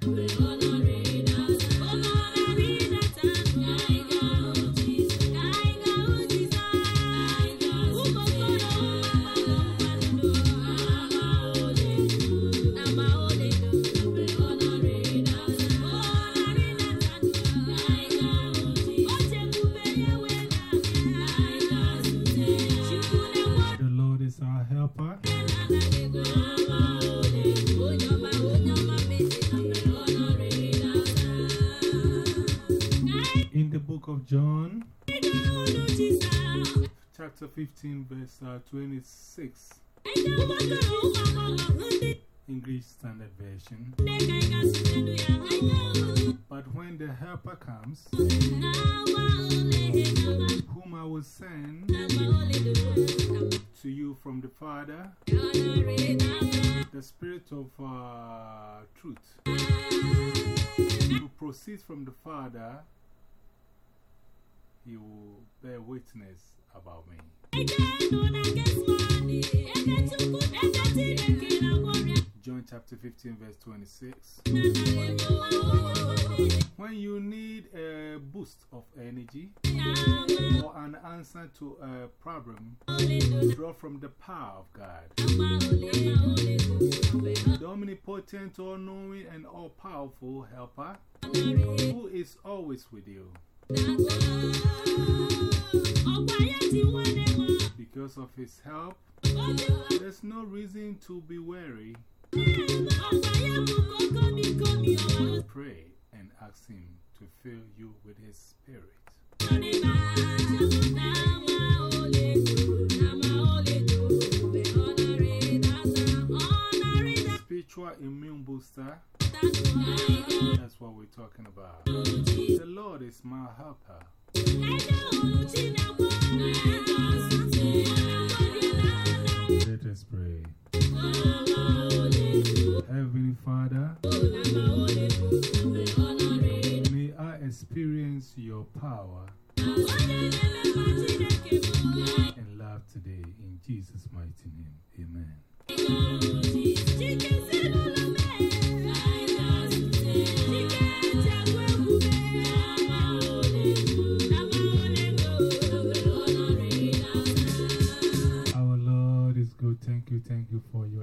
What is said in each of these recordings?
good. John, chapter 15, verse uh, 26, English Standard Version. But when the helper comes, whom I will send to you from the Father, the Spirit of uh, truth, who proceeds from the Father, he will bear witness about me. John chapter 15, verse 26. When you need a boost of energy or an answer to a problem, draw from the power of God. The omnipotent, all knowing, and all powerful helper who is always with you. Because of his help, there's no reason to be wary. Pray and ask him to fill you with his spirit. Spiritual immune booster. That's what we're talking about. The Lord is my helper.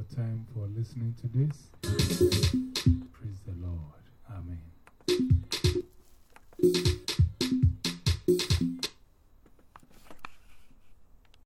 Your time for listening to this.